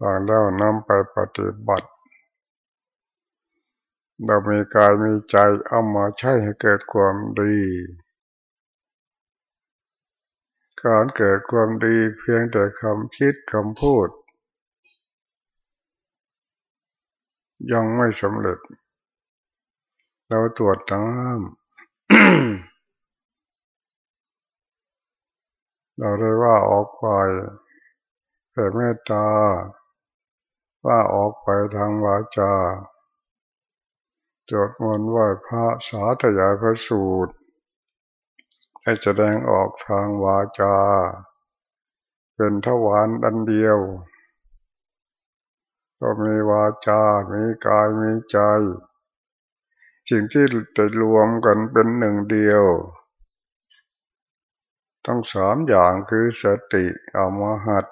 ฟังแล้วนำไปปฏิบัติ เรามีกายมีใจเอามาใช้ให้เกิดความดี การเกิดความดีเพียงแต่คำคิดคำพูด ยังไม่สำเร็จ เราตรวจน้ำเราได้ว่าออกไปแต่เมตตา ว่าออกไปทางวาจาจดมนต์ไหวพระสาธยายพระสูตร ให้แสดงออกทางวาจา เป็นทวารดันเดียว ก็มีวาจา มีกาย มีใจ สิ่งที่จะรวมกันเป็นหนึ่งเดียวทั้งสามอย่างคือสติเอามาหัด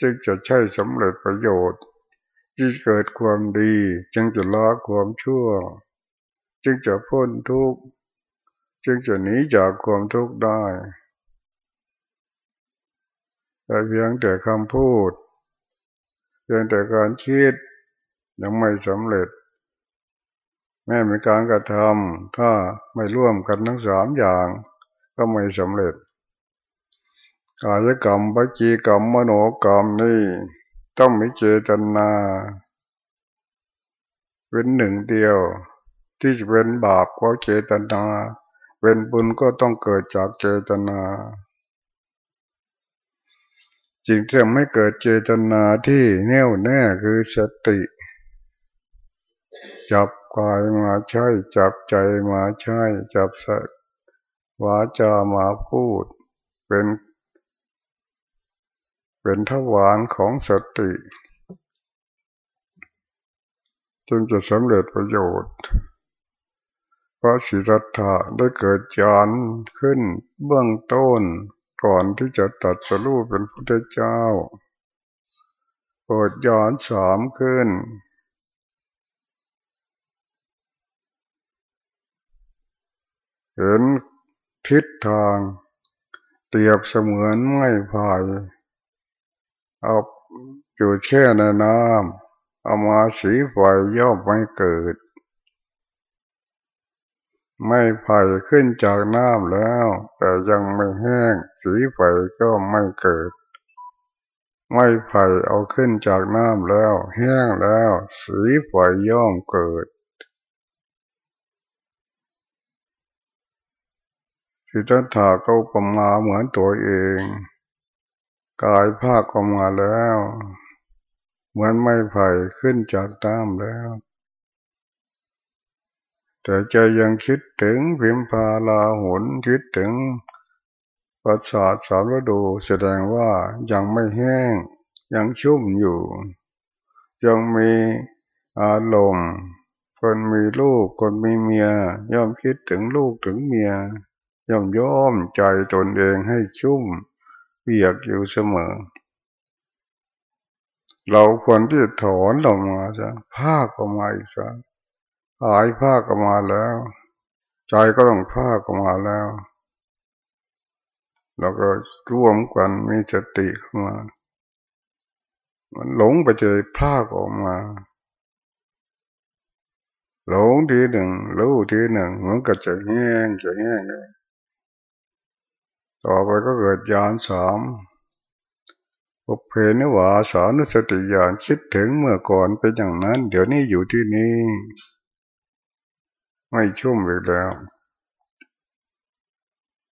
จึงจะใช้สำเร็จประโยชน์ที่เกิดความดี จึงจะละความชั่ว จึงจะพ้นทุกข์จึงจะหนีจากความทุกข์ได้แต่เพียงแต่คำพูดเพียงแต่การคิดยังไม่สำเร็จ แม้มีการกระทำถ้าไม่ร่วมกันทั้งสามอย่าง ก็ไม่สำเร็จ กายกรรมปจจีกรรมมโนกรรมนี่ต้องมีเจตนาเป็นหนึ่งเดียว ที่จะเป็นบาปก็เจตนา เป็นบุญก็ต้องเกิดจากเจตนาจริงที่ไม่เกิดเจตนาที่แน่วแน่คือสติ จับกายมาใช้จับใจมาใช้จับสวาจามาพูด เป็น เป็นทวารของสติ จึงจะสำเร็จประโยชน์ พระศิรัทธาได้เกิดจานขึ้นเบื้องต้นก่อนที่จะตัดสรูปเป็นพระเจ้าเปิดย้อนสามขึ้นเห็นทิศทางเปรียบเสมือนไม้พาย เอาอยู่แช่ในน้ำเอามาสีไฟย่อมไม่เกิด ไม่ไผ่ขึ้นจากน้ำแล้ว แต่ยังไม่แห้ง สีไฟก็ไม่เกิด ไม่ไผ่เอาขึ้นจากน้ำแล้ว แห้งแล้ว สีไฟย่อมเกิดสิทธัตถะก็ประมาเหมือนตัวเอง กายภาคก็มาแล้ว เหมือนไม้ไผ่ขึ้นจากน้ำแล้ว แต่ใจยังคิดถึงพิมพาลาหุนคิดถึงประสาทสามฤดูแสดงว่ายังไม่แห้ง ยังชุ่มอยู่ ยังมีอารมณ์คนมีลูกคนมีเมีย ย่อมคิดถึงลูกถึงเมีย ย่อมย้อมใจตนเองให้ชุ่ม ปียกอยู่เสมอ เราควรที่จะถอนออกมาซะผ้าก็มาอีกซะหายผ้าก็มาแล้ว ใจก็ต้องผ้าก็มาแล้ว เราก็ร่วมกันมีสติเข้ามา มันหลงไปเจอผ้าออกมาหลงทีหนึ่งรู้ทีหนึ่งมันก็จะแห้งจะแห้งเลย ต่อไปก็เกิดญาณสามปุเพนิวาสานุสติญาณคิดถึงเมื่อก่อนเป็นอย่างนั้น เดี๋ยวนี้อยู่ที่นี่ ไม่ชุ่มอีกแล้ว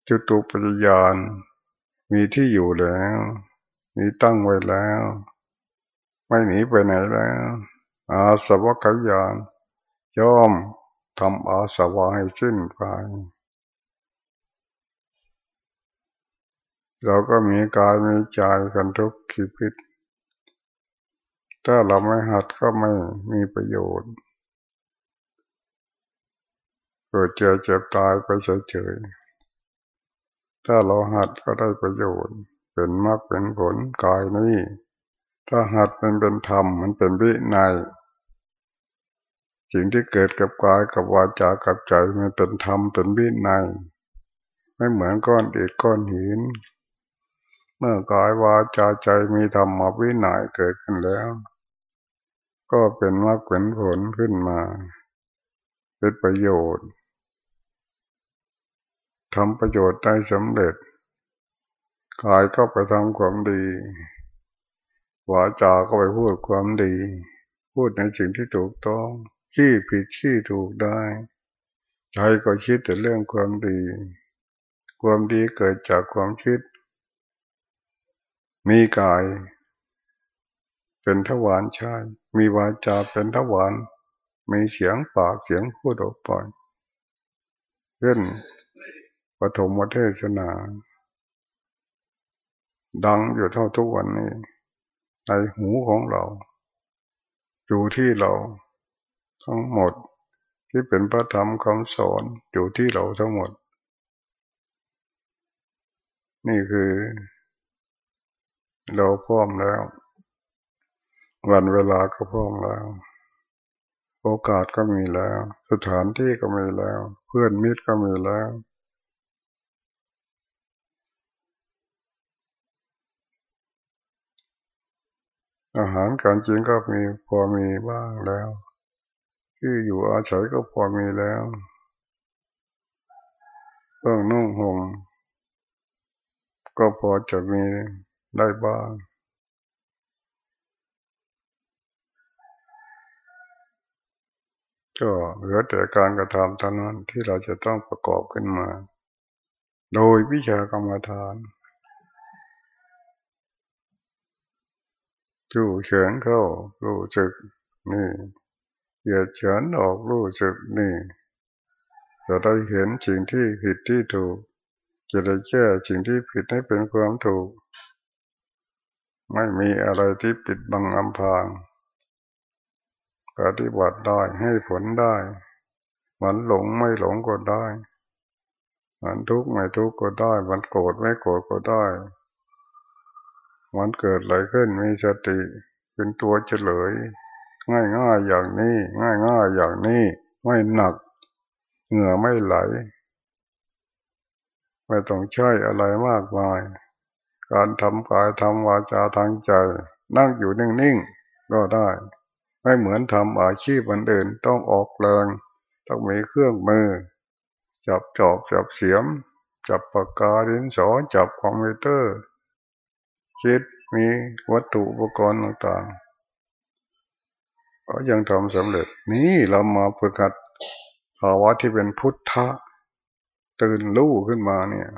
จุตุปัญญาณมีที่อยู่แล้ว มีตั้งไว้แล้ว ไม่หนีไปไหนแล้ว อาสวะกยานย่อมทำอาสวะให้สิ้นไป เราก็มีกายมีใจกันทุกขีพิษถ้าเราไม่หัดก็ไม่มีประโยชน์เกิดเจ็บเจ็บตายไปเฉยๆถ้าเราหัดก็ได้ประโยชน์ เป็นมรรคเป็นผลกายนี้ ถ้าหัดมันเป็นธรรมมันเป็นวิในสิ่งที่เกิดกับกายกับวาจากับใจมันเป็นธรรมเป็นวิในไม่เหมือนก้อนอิฐก้อนหิน เมื่อกายวาจาใจมีธรรมวินัยเกิดขึ้นแล้ว ก็เป็นมรรคเป็นผลขึ้นมา เป็นประโยชน์ทำประโยชน์ได้สำเร็จ กายก็ไปทำความดี วาจาก็ไปพูดความดี พูดในสิ่งที่ถูกต้องชี้ผิดชี้ถูกได้ ใจก็คิดแต่เรื่องความดี ความดีเกิดจากความคิด มีกาย เป็นทวารใช่ มีวาจาเป็นทวารมีเสียงปากเสียงพูดออกไปเช่นปฐมเทศนา ดังอยู่เท่าทุกวันนี้ ในหูของเรา อยู่ที่เราทั้งหมดที่เป็นพระธรรมคำสอนอยู่ที่เราทั้งหมด นี่คือ เราพร้อมแล้ว วันเวลาก็พร้อมแล้ว โอกาสก็มีแล้ว สถานที่ก็มีแล้ว เพื่อนมิตรก็มีแล้วอาหารการกินก็มีพอมีบ้างแล้วที่อยู่อาศัยก็พอมีแล้วเครื่องนุ่งห่มก็พอจะมี ได้บ้าง ก็เหลือแต่การกระทำเท่านั้นที่เราจะต้องประกอบขึ้นมา โดยวิชากรรมฐานจู่เฉินเข้ารู้สึกนี่เหยียดเฉินออกรู้สึกนี่จะได้เห็นสิ่งที่ผิดที่ถูก จะได้แก้สิ่งที่ผิดให้เป็นความถูก ไม่มีอะไรที่ปิดบังอำพรางปฏิบัติได้ให้ผลได้มันหลงไม่หลงก็ได้มันทุกข์ไม่ทุกข์ก็ได้มันโกรธไม่โกรธก็ได้มันเกิดอะไรขึ้นมีสติเป็นตัวเฉลย ง่ายง่ายอย่างนี้ ง่ายง่ายอย่างนี้ ไม่หนัก เหงื่อไม่ไหล ไม่ต้องใช้อะไรมากมาย การทำกายทำวาจาทางใจ นั่งอยู่นิ่งๆก็ได้ ไม่เหมือนทำอาชีพอันอื่นต้องออกแรงต้องมีเครื่องมือ จับจอบจับเสียม จับปากกาดินสอจับคอมพิวเตอร์ คิดมีวัตถุอุปกรณ์ต่างๆก็ยังทำสำเร็จนี่เรามาฝึกหัดภาวะที่เป็นพุทธะตื่นรู้ขึ้นมาเนี่ย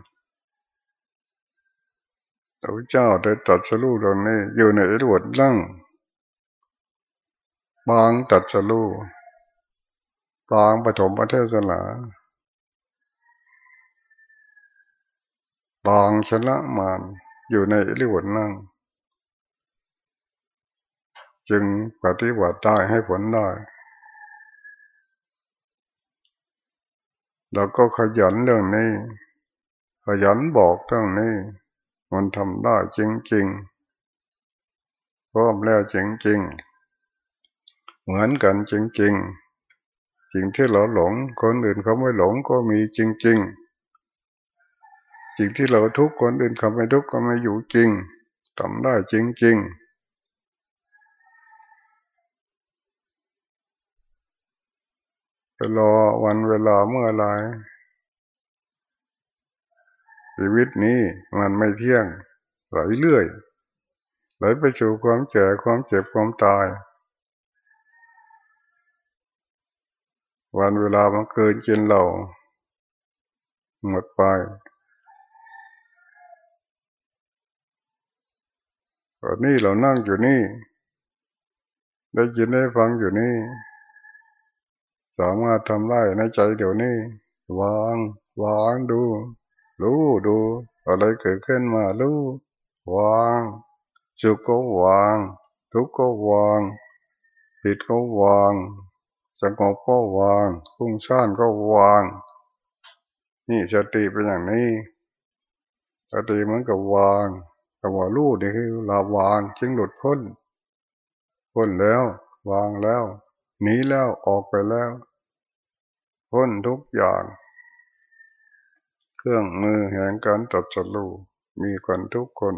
พระเจ้าได้ตัดสรู้ตรงนี้อยู่ในอรวดนั่งบางตัดสรู้บางปฐมประเทศนาบางชนะมานอยู่ในอริวดนั่ง จึงปฏิบัติได้ให้ผลได้เราก็ขยันเรื่องนี้ ขยันบอกเรื่องนี้ มันทำได้จริงๆพร้อมแล้วจริงๆเหมือนกันจริงๆสิ่งที่เราหลงคนอื่นเขาไม่หลงก็มีจริงๆสิ่งที่เราทุกคนอื่นเขาไม่ทุกก็ไม่อยู่จริงทำได้จริงๆไปรอวันเวลาเมื่อไร ชีวิตนี้มันไม่เที่ยงไหลเรื่อยไหลไปสู่ความเจ็บความเจ็บความตาย วันเวลามันเกินกินเราหมดไปตอนนี้เรานั่งอยู่นี่ ได้ยินได้ฟังอยู่นี่ สามารถทำได้ในใจเดี๋ยวนี้ วาง วางดู รู้ดู อะไรเกิดขึ้นมารู้วางสุขก็วาง ทุกข์ก็วางผิดก็วางสงบก็วางพุ่งซ่านก็วาง นี่สติเป็นอย่างนี้สติเหมือนกับวางคำว่ารู้นี่คือลาวางจึงหลุดพ้นพ้นแล้ว วางแล้วหนีแล้วออกไปแล้วพ้นทุกอย่าง เครื่องมือแห่งการตัดสู้มีกันทุกคน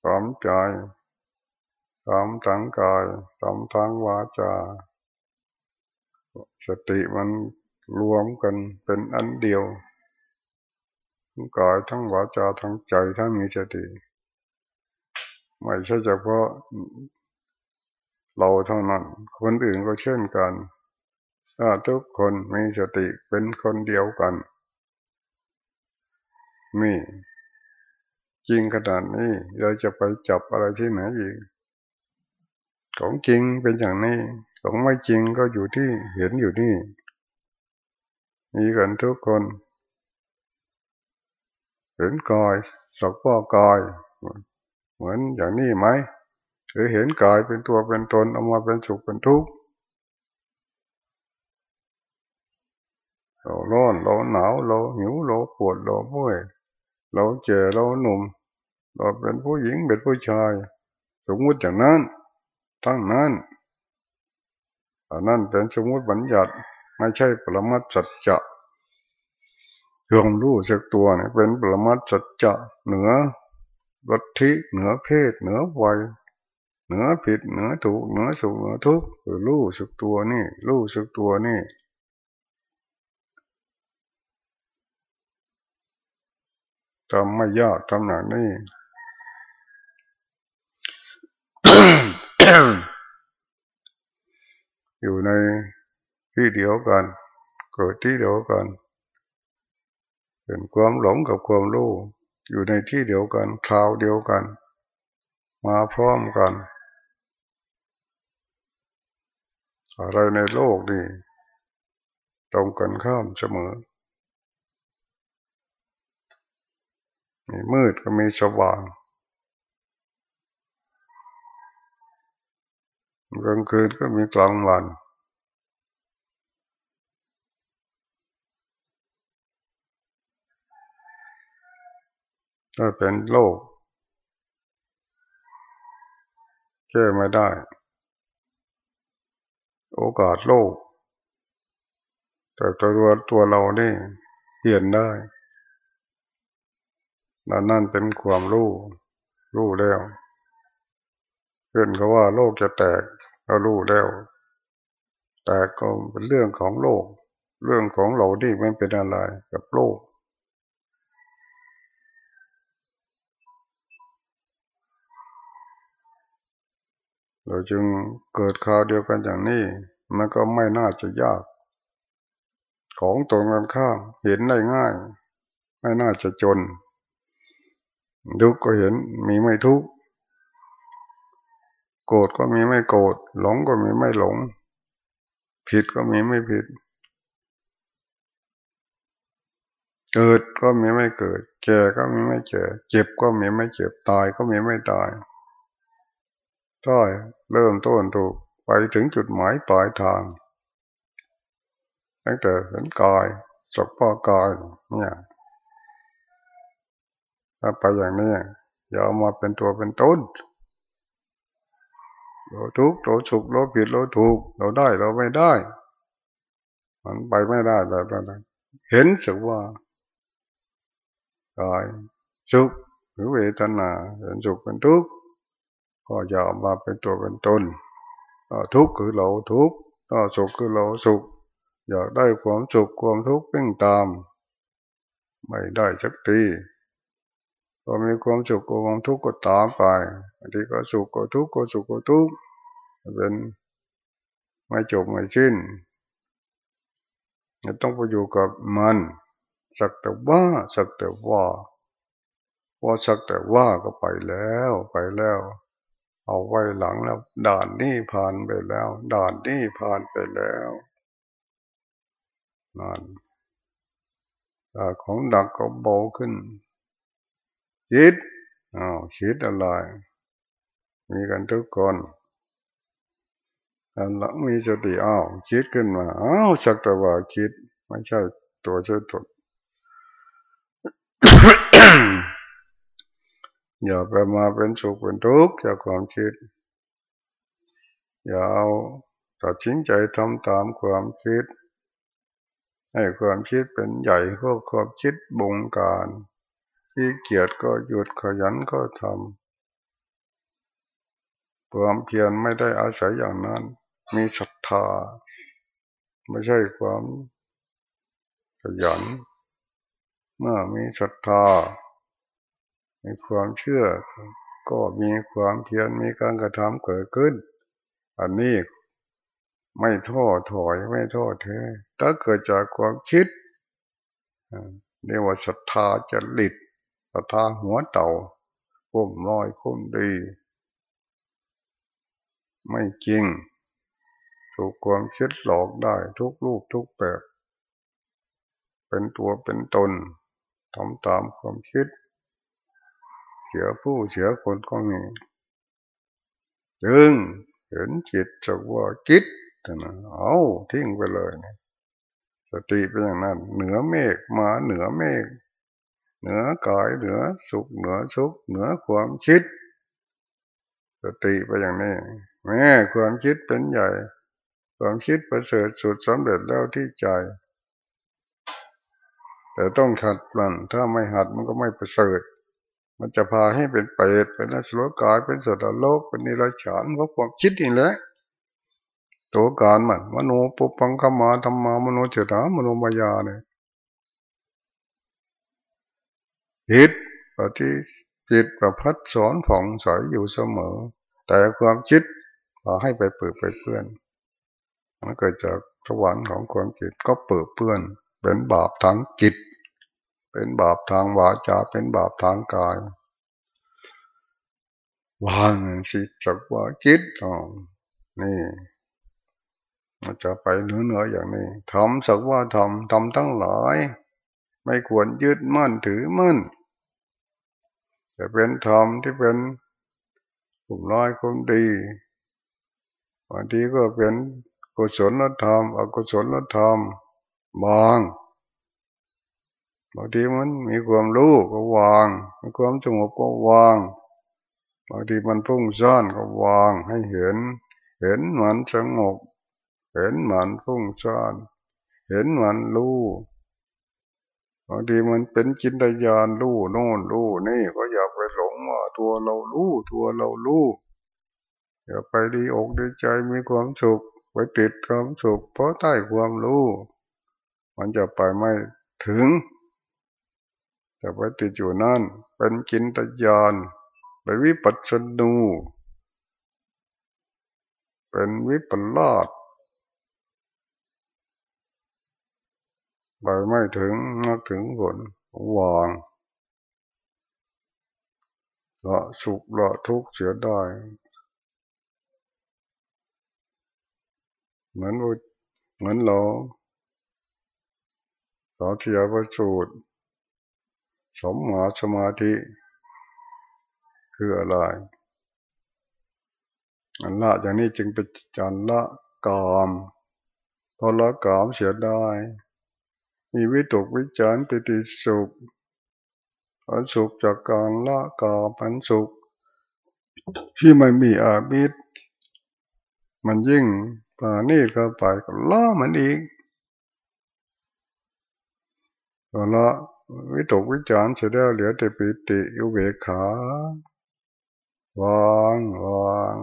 พร้อมใจทำทางกายทำทางวาจา สติมันรวมกันเป็นอันเดียว ทั้งกายทั้งวาจาทั้งใจถ้ามีสติ ไม่ใช่เฉพาะเราเท่านั้น คนอื่นก็เช่นกัน ถ้าทุกคนมีสติเป็นคนเดียวกันมีจริงขนาดนี้เราจะไปจับอะไรที่ไหนอีกของจริงเป็นอย่างนี้ของไม่จริงก็อยู่ที่เห็นอยู่นี่ มีกันทุกคน เห็นกายสักว่ากาย เหมือนอย่างนี้ไหม หรือเห็นกายเป็นตัวเป็นตน เอามาเป็นสุขเป็นทุกข์ เราร้อนเราหนาวเราหิวเราปวดเราเมื่อยเราเจ็เราหนุ่ม เราเป็นผู้หญิงเป็นผู้ชาย สมมติอย่างนั้นทั้งนั้นอันนั้นเป็นสมมติบัญญัติไม่ใช่ปรมัตสัจจะรวมรู้สักตัวเนี่ยเป็นปรมัตสัจจะเหนือวัตถิเหนือเพศ เหนือวัยเหนือผิดเหนือถูกเหนือสุขเหนือทุกข์คือรู้สึกตัวนี่ รู้สึกตัวนี่ ทำไม่ยากทำหนักนี่อยู่ในที่เดียวกัน เกิดที่เดียวกันเป็นความหลงกับความรู้อยู่ในที่เดียวกันคราวเดียวกัน มาพร้อมกัน อะไรในโลกนี่ตรงกันข้ามเสมอ มีมืดก็มีสว่างกลางคืนก็มีกลางวัน ถ้าเป็นโลกแก้ไม่ได้ โอกาสโลก แต่ตัวตัวเรานี่เปลี่ยนได้ นั่นนั่นเป็นความรู้รู้แล้วเพื่อนเขาว่าโลกจะแตกเรารู้แล้วแต่ก็เป็นเรื่องของโลก เรื่องของเราที่มันเป็นอะไรกับโลก เราจึงเกิดข่าวเดียวกันอย่างนี้ มันก็ไม่น่าจะยาก ของตรงกันข้ามเห็นได้ง่าย ไม่น่าจะจน ทุกก็เห็นมีไม่ทุกโกรธก็มีไม่โกรธหลงก็มีไม่หลง ผิดก็มีไม่ผิด เกิดก็มีไม่เกิดแก่ก็มีไม่แก่เจ็บก็มีไม่เจ็บตายก็มีไม่ตายถ้าเริ่มต้นถูกไปถึงจุดหมายปลายทางตั้งแต่เห็นกายสกพ่อกายเนี่ย ถ้าไปอย่างนี้อย่าเอามาเป็นตัวเป็นต้นเราทุกข์เราสุขเราผิดเราถูก เราได้เราไม่ได้ มันไปไม่ได้แบบนั้นเห็นสึกว่ากายสุขหรือเวทนาเห็นสุขเป็นทุกข์ก็อย่ามาเป็นตัวเป็นตนทุกข์คือเราทุกข์ถ้าสุขคือเราสุข อยากได้ความสุขความทุกข์เพ่งตาม ไม่ได้สักที พอมีความสุขความทุกข์ก็ตามไปบางทีก็สุขก็ทุกข์ก็สุขก็ทุกข์เป็นไม่จบไม่สิ้นต้องไปอยู่กับมัน สักแต่ว่า สักแต่ว่าว่าสักแต่ว่าก็ไปแล้วไปแล้ว เอาไว้หลังแล้ว ด่านนี้ผ่านไปแล้ว ด่านนี้ผ่านไปแล้วนั่นของดักก็เบาขึ้น คิดอ้าวคิดอะไร มีกันทุกคนอันหลังมีสติอ้าวคิดขึ้นมาอ้าวสักแต่ว่าคิด ไม่ใช่ตัวช่วยตดอย่าไปมาเป็นสุขเป็นทุกข์จากความคิด อย่าเอาตัดสินใจทำตามความคิด ให้ความคิดเป็นใหญ่พวกความคิดบงการ ขี้เกียจก็หยุดขยันก็ทำความเพียรไม่ได้อาศัยอย่างนั้น มีศรัทธา ไม่ใช่ความขยัน เมื่อมีศรัทธา มีความเชื่อ ก็มีความเพียรมีการกระทำเกิดขึ้น อันนี้ไม่ท้อถอยไม่ท้อแท้ถ้าเกิดจากความคิดเรียกว่าศรัทธาจะห ลิดศรัทาหัวเต่าคุ้มลอยคุ้มดี ไม่จริง ถูกความคิดหลอกได้ทุกรูปทุกแบบ เป็นตัวเป็นตนทำตามความคิด เสียผู้เสียคนก็มีจึงเห็นจิตจากว่าคิดนะเอาทิ้งไปเลย สติเป็นอย่างนั้น เหนือเมฆมาเหนือเมฆ เหนือกายเหนือสุขเหนือสุขเหนือความคิดสติไปอย่างนี้แม้ความคิดเป็นใหญ่ ความคิดประเสริฐสุดสำเร็จแล้วที่ใจ แต่ต้องหัดมันถ้าไม่หัดมันก็ไม่ประเสริฐ มันจะพาให้เป็นเปรตเป็นอสุรกายเป็นสัตว์โลกเป็นนิรัจฉานเพราะความคิดนี่แหละตัวการมันมโนปุปังคมาธรรมามโนเจตามโนมายาเนี่ย จิตปฏิจิตประพัดสอนผ่องใสอยู่เสมอ แต่ความคิดพาให้ไปเปิดไปเพื่อนมันเกิดจากสวรรค์ของความจิตก็เปิดเพื่อน เป็นบาปทางจิต เป็นบาปทางวาจาเป็นบาปทางกายวางสิจักว่าจิตอ๋อนี่มันจะไปเหนือเหนืออย่างนี้ทำสักว่าทำทำทั้งหลาย ไม่ควรยึดมั่นถือมั่น จะเป็นธรรมที่เป็นกลุ่มร้อยคนดีบางทีก็เป็นกุศลธรรมอกุศลธรรมบางบางทีมันมีความรู้ก็วางมีความสงบก็วางบางทีมันพุ่งซ่านก็วางให้เห็น เห็นมันสงบเห็นมันฟุ้งซ่านเห็นมันรู้ บางทีมันเป็นจินตญาณรู้โน่นรู้นี่ก็อย่าไปหลงว่าตัวเรารู้ตัวเรารู้อย่าไปดีอกดีใจมีความสุขไปติดความสุขเพราะใต้ความรู้ มันจะไปไม่ถึงจะไปติดอยู่นั่นเป็นจินตญาณไปวิปัสสนูเป็นวิปลาส ไปไม่ถึงนักถึงผลวางละสุขละทุกข์เสียได้ เหมือนเหมือนเราสาธยายประสูตรสมมาสมาธิ คืออะไรอันละอย่างนี้จึงเป็นจานละกามพอละกามเสียได้ มีวิตกวิจารปิติสุขอันสุขจากการละกาพันสุข ที่ไม่มีอาบิดมันยิ่งป่านี่ก็ไปก็ล่อมันอีกก็ละวิตกวิจารเสร็จแล้วเหลือแต่ปิติอุเบกขาวางวาง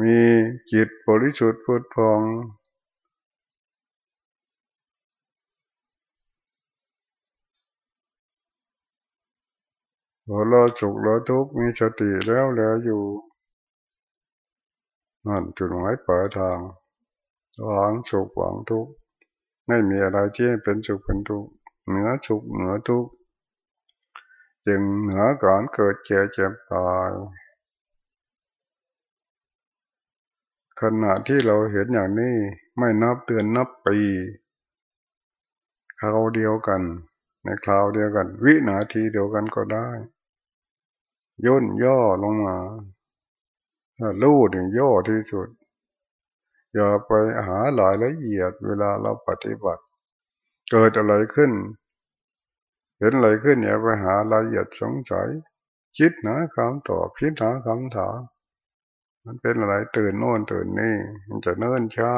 มีจิตบริสุทธิ์พุทธองพอเราสุขเราทุกข์มีสติแล้วแล้วอยู่นั่นจุดหมายปลายทางวางสุขวางทุกข์ไม่มีอะไรที่เป็นสุขเป็นทุกข์เหนือสุขเหนือทุกข์จึงเหนือการเกิดเจ็บเจ็บตาย ขณะที่เราเห็นอย่างนี้ไม่นับเดือนนับปีคราวเดียวกัน ในคราวเดียวกัน วินาทีเดียวกันก็ได้ ย่นย่อลงมาลู่ถึงย่อที่สุด อย่าไปหาหลายละเอียดเวลาเราปฏิบัติ เกิดอะไรขึ้น เห็นอะไรขึ้นอย่าไปหารายละเอียดสงสัย คิดหาคำตอบคิดหาคำถาม มันเป็นอะไรตื่นโน่นตื่นนี่ มันจะเนิ่นช้า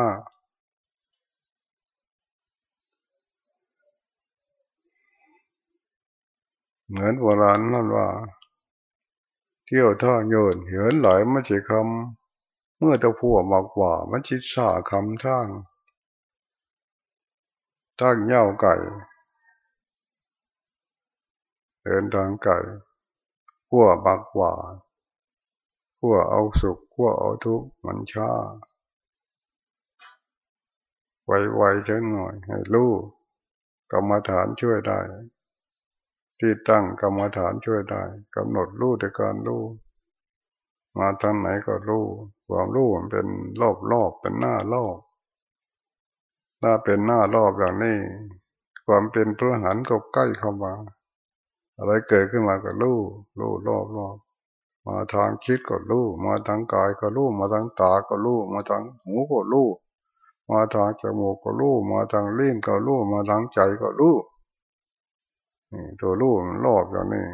เหมือนโบราณนั่นว่า เที่ยวท่าโยนเหินไหลไม่ใช่คำเมื่อตะพัวมากกว่ามันชิดสาคำท่างท่างเย่าไก่เหินทางไก่พัวมากกว่า ขั้วเอาสุขขั้วเอาทุกข์มันช้าไวๆเช่นหน่อย ให้รู้กรรมฐานช่วยได้ ที่ตั้งกรรมฐานช่วยได้กำหนดรู้แต่การรู้มาทางไหนก็รู้ความรู้มันเป็นรอบรอบเป็นหน้ารอบถ้าเป็นหน้ารอบอย่างนี้ ความเป็นพระหันก็ใกล้เข้ามาอะไรเกิดขึ้นมาก็รู้รู้รอบรอบ มาทางคิดก็รู้ มาทางกายก็รู้ มาทางตาก็รู้ มาทางหูก็รู้ มาทางจมูกก็รู้ มาทางลิ้นก็รู้ มาทางใจก็รู้ นี่ตัวรู้มันรอบอย่างนี้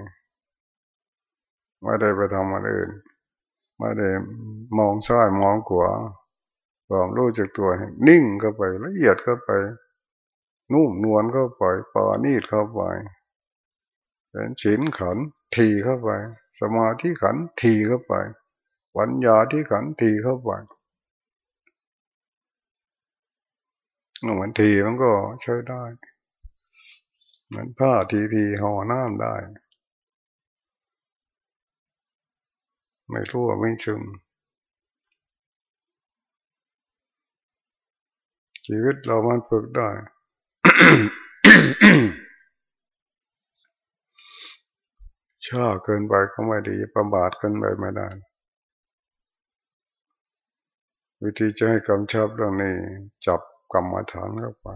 ไม่ได้ไปทำอะไรอื่น ไม่ได้มองซ้ายมองขวาความรู้จักตัวนิ่งเข้าไปละเอียดเข้าไป นุ่มนวลเข้าไปปานีดเข้าไปเป็นฉินขันทีเข้าไป สมาธิขันทีเข้าไปปัญญาที่ขันทีเข้าไปเหมือนทีมันก็ใช้ได้ เหมือนผ้าทีทีห่อน้ำได้ ไม่รั่วไม่ซึมชีวิตเรามันฝึกได้ ช้าเกินไปก็ไม่ดีประบาทเกินไปไม่ได้ วิธีจะให้กำชับเรื่องนี้ จับกรรมฐานเข้าไป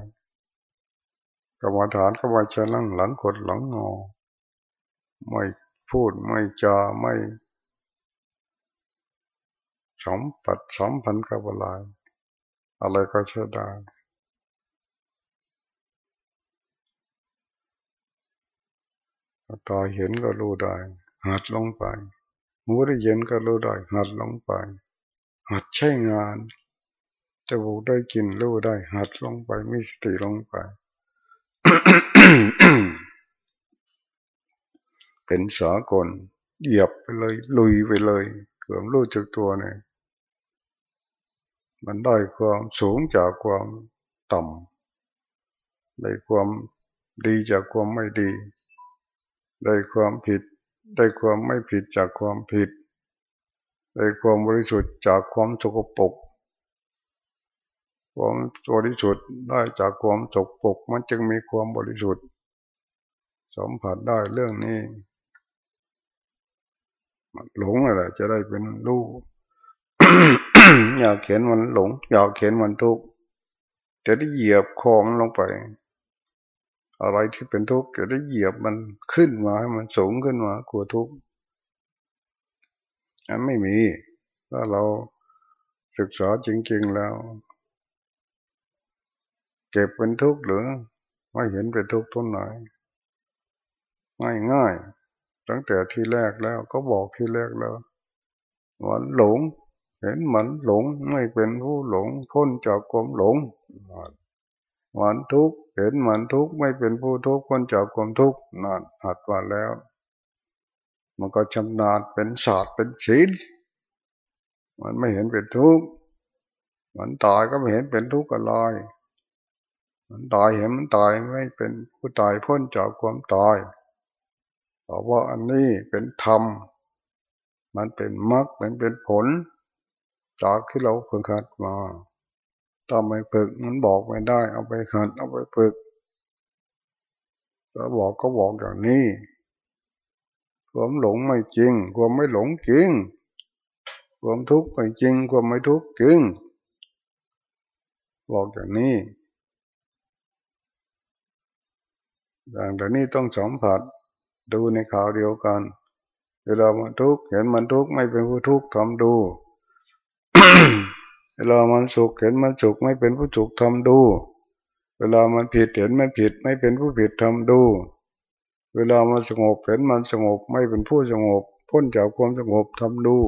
กรรมฐานเข้าไปจะนั่งหลังกดหลังงอ ไม่พูดไม่จาไม่สมปัดสมพันกับอะไรอะไรก็เชื่อได้ ตาเห็นก็รู้ได้ หัดลงไปหูได้ยินก็รู้ได้ หัดลงไป หัดใช้งานจะบูได้กินรู้ได้ หัดลงไปมีสติลงไป เป็นสากลเหยียบไปเลย ลุยไปเลยความรู้จักตัวเนี่ยมันได้ความสูงจากความต่ำได้ความดีจากความไม่ดี ได้ความผิด ได้ความไม่ผิดจากความผิด ได้ความบริสุทธิ์จากความสกปรกความบริสุทธิ์ได้จากความสกปรกมันจึงมีความบริสุทธิ์สัมผัสได้เรื่องนี้หลงอะไรจะได้เป็นรู้อยากเห็นมันหลง อยากเห็นมันทุกข์จะได้เหยียบคองลงไป อะไรที่เป็นทุกข์จะได้เหยียบมันขึ้นมาให้มันสูงขึ้นมากลัวทุกข์อันไม่มีถ้าเราศึกษาจริง ๆ แล้วเก็บเป็นทุกข์หรือไม่เห็นเป็นทุกข์ทุนไหนง่ายง่ายตั้งแต่ที่แรกแล้วก็บอกที่แรกแล้ววันหลง เห็นมันหลงไม่เป็นผู้หลง พ้นจากความหลง มันทุกข์เห็นมันทุกข์ไม่เป็นผู้ทุกข์พ้นจากความทุกข์นั่นหัดว่าแล้ว มันก็ชำนาญเป็นศาสตร์เป็นศีลมันไม่เห็นเป็นทุกข์มันตายก็ไม่เห็นเป็นทุกข์อะไรมันตายเห็นมันตายไม่เป็นผู้ตายพ้นจากความตายเพราะว่าอันนี้เป็นธรรม มันเป็นมรรคมันเป็นผล จากที่เราฝึกหัดมา ถ้าไม่ฝึกมันบอกไม่ได้ เอาไปหัดเอาไปฝึกถ้าบอกก็บอกอย่างนี้ความหลงไม่จริง ความไม่หลงจริง ความทุกข์ไม่จริง ความไม่ทุกข์จริง บอกอย่างนี้อย่างแต่นี้ต้องสัมผัสดูในข่าวเดียวกัน เวลามันทุกข์เห็นมันทุกข์ไม่เป็นผู้ทุกข์ทำดู เวลามันสุขเห็นมันสุขไม่เป็นผู้สุขทำดู เวลามันผิดเห็นมันผิดไม่เป็นผู้ผิดทำดู เวลามันสงบเห็นมันสงบไม่เป็นผู้สงบ พ้นจากความสงบทำดู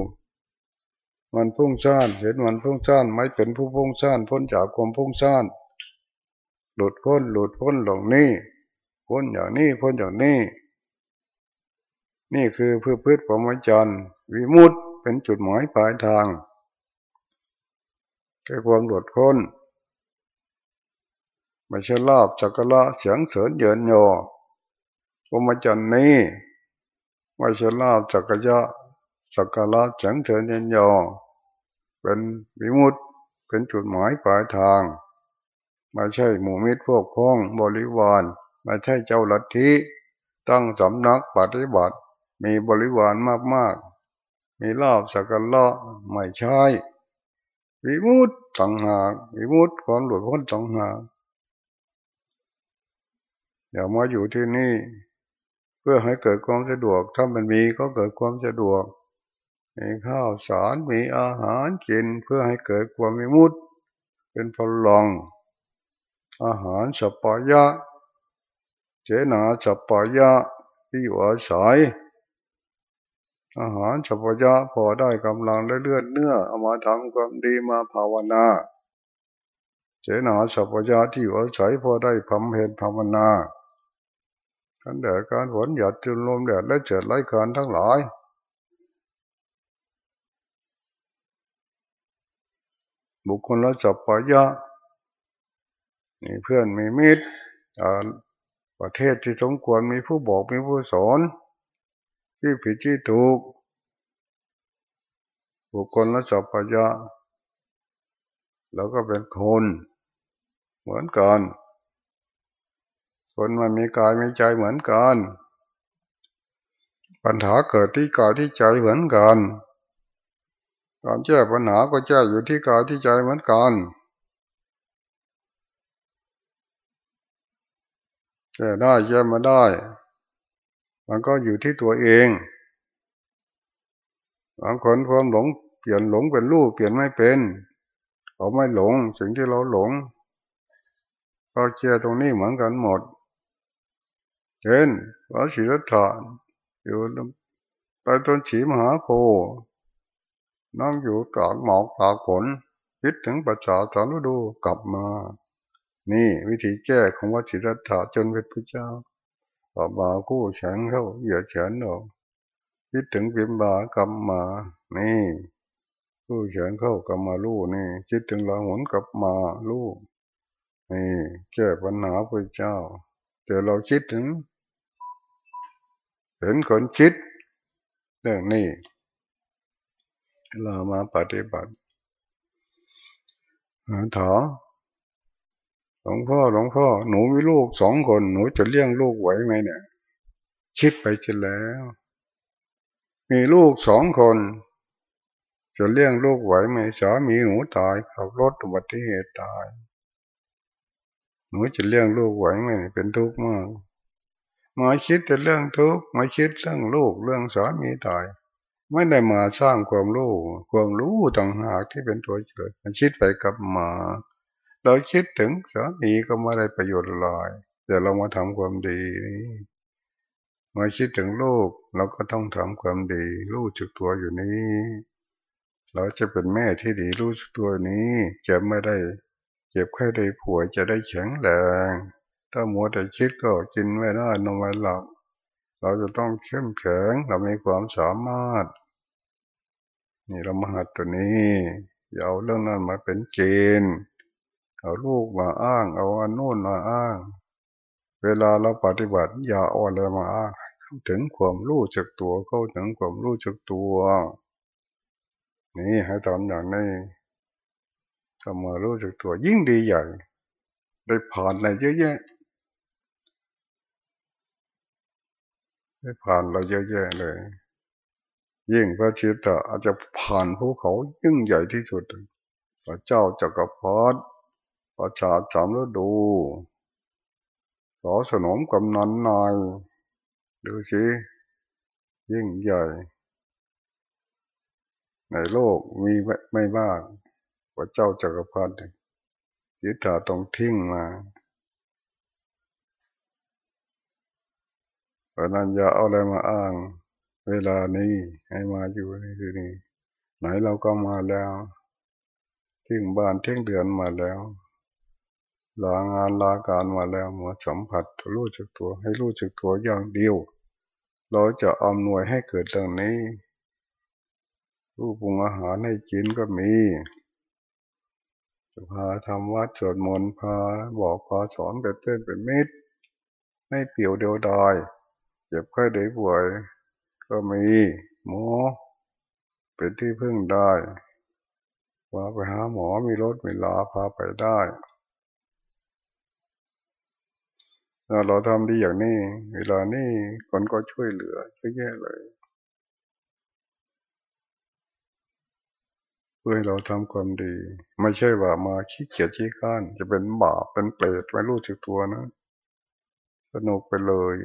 มันพุ่งซ่านเห็นมันพุ่งซ่านไม่เป็นผู้พุ่งซ่านพ้นจากความพุ่งซ่านหลุดพ้นหลุดพ้นหลงนี้พ้นอย่างนี้พ้นอย่างนี้ นี่คือเพื่อพืชพรหมจรรย์วิมุตเป็นจุดหมายปลายทาง คือความหลุดพ้นไม่ใช่ลาบจักระเสียงเสริญเยินโยพรหมจรรย์นี้ไม่ใช่ลาบจักระยะสักการะเสียงเสริญเยินโยเป็นวิมุตเป็นจุดหมายปลายทางไม่ใช่หมู่มิตรพวกพ้องบริวารไม่ใช่เจ้าลัทธิตั้งสำนักปฏิบัติ มีบริวารมากๆ มีลาบสักการะไม่ใช่ วิมุตต่างหากวิมุตความหลุดพ้นต่างหากอย่ามาอยู่ที่นี่ เพื่อให้เกิดความสะดวก ถ้ามันมีก็เกิดความสะดวกมีข้าวสารมีอาหารกินเพื่อให้เกิดความวิมุตเป็นพลังอาหารสัพยะเจนาสัพยะที่อยู่อาศัย อาหารสัพพยะพอได้กำลังและเลือดเนื้อเอามาทำความดีมาภาวนาเจนาสัพพยะที่อยู่อาศัยพอได้พำเพ็ญภาวนากันแดดการฝนหยาดจุนลมแดดและเจิดไร้คานทั้งหลายบุคคลละสัพพยะมีเพื่อนมีมิตรประเทศที่สมควรมีผู้บอกมีผู้สอน ที่ผิดที่ถูก บุคคลและสัพพยะแล้วก็เป็นคนเหมือนกัน คนมันมีกายมีใจเหมือนกัน ปัญหาเกิดที่กายที่ใจเหมือนกันการแก้ปัญหาก็แก้อยู่ที่กายที่ใจเหมือนกันแก้ได้แก้มาได้ มันก็อยู่ที่ตัวเองบางคนความหลงเปลี่ยนหลงเป็นรูปเปลี่ยนไม่เป็นเขาไม่หลงสิ่งที่เราหลงก็เชื่อตรงนี้เหมือนกันหมดเช่นพระศิรธาอยู่ใต้ต้นฉีมหาโพนั่งอยู่กลางหมอกตากฝนคิดถึงประชาสารดูกลับมา นี่วิธีแก้ของวัชิรธาจนเป็นพระเจ้า ต่อมากู้แขนเข้าเหยียดแขนออกคิดถึงพิมบากลับมา นี่กู้แขนเข้ากลับมาลู่นี่ คิดถึงลาหุนกลับมาลู่นี่แก้ปัญหาพระเจ้า แต่เราคิดถึง เห็นคนคิดเรื่องนี้เรามาปฏิบัติถาม หลวงพ่อหลวงพ่อหนูมีลูกสองคนหนูจะเลี้ยงลูกไหวไหมเนี่ย คิดไปจนแล้ว มีลูกสองคน จะเลี้ยงลูกไหวไหมสามีหนูตายขับรถอุบัติเหตุตาย หนูจะเลี้ยงลูกไหวไหมเป็นทุกข์มากมาคิดแต่เรื่องทุกข์มาคิดเรื่องลูกเรื่องสามีตายไม่ได้มาสร้างความรู้ ความรู้ต่างหากที่เป็นตัวเกิดมันคิดไปกับมา เราคิดถึงสามีก็ไม่ได้ประโยชน์อะไรแต่เรามาทำความดีมาคิดถึงลูกเราก็ต้องทำความดีรู้จักตัวอยู่นี้ เราจะเป็นแม่ที่ดีรู้จักตัวนี้ จะไม่ได้เจ็บไข้ได้ป่วยจะได้แข็งแรงถ้ามัวแต่คิดก็กินไม่ได้นอนไม่หลับเราจะต้องเข้มแข็งเรามีความสามารถ นี่เรามาหัดตัวนี้อย่าเอาเรื่องนั้นมาเป็นเกณฑ์ เอาลูกมาอ้าง เอาอันนู่นมาอ้าง เวลาเราปฏิบัติอย่าเอาอะไรมาอ้างถึงความรู้จักตัวเข้าถึงความรู้จักตัว นี่ให้ทำอย่างนี้ทำมารู้จักตัวยิ่งดีใหญ่ ได้ผ่านอะไรเยอะแยะได้ผ่านเราเยอะแยะเลย ยิ่งพระชิตะอาจจะผ่านภูเขายิ่งใหญ่ที่สุด พระเจ้าจักรพรรดิ ประชาสามฤดูขอสนมกำนันนายดูสิยิ่งใหญ่ ในโลกมีไม่มากพระเจ้าจักรพรรดิยิตาต้องทิ้งมาเพราะนั้นอย่าเอาอะไรมาอ้าง เวลานี้ให้มาอยู่นี่คือนี่ไหนเราก็มาแล้วทิ้งบ้านทิ้งเดือนมาแล้ว ลางานลาการมาแล้วมาสัมผัสรู้จักตัวให้รู้จักตัวอย่างเดียว เราจะอำนวยให้เกิดเรื่องนี้ ผู้ปรุงอาหารให้กินก็มีจะพาทำวัดสวดมนต์พาบอกพาสอนเป็นเพื่อนเป็นมิตรไม่เปี่ยวเดียวดายเจ็บไข้ได้ป่วย ก็มีหมอเป็นที่พึ่งได้ว่าไปหาหมอมีรถมีลาพาไปได้ถ้า เราทำดีอย่างนี้ เวลานี้คนก็ช่วยเหลือช่วยแย่เลยเพื่อให้เราทำความดี ไม่ใช่ว่ามาขี้เกียจขี้ข้าน จะเป็นบาปเป็นเปรตไม่รู้สึกตัวนะ สนุกไปเลย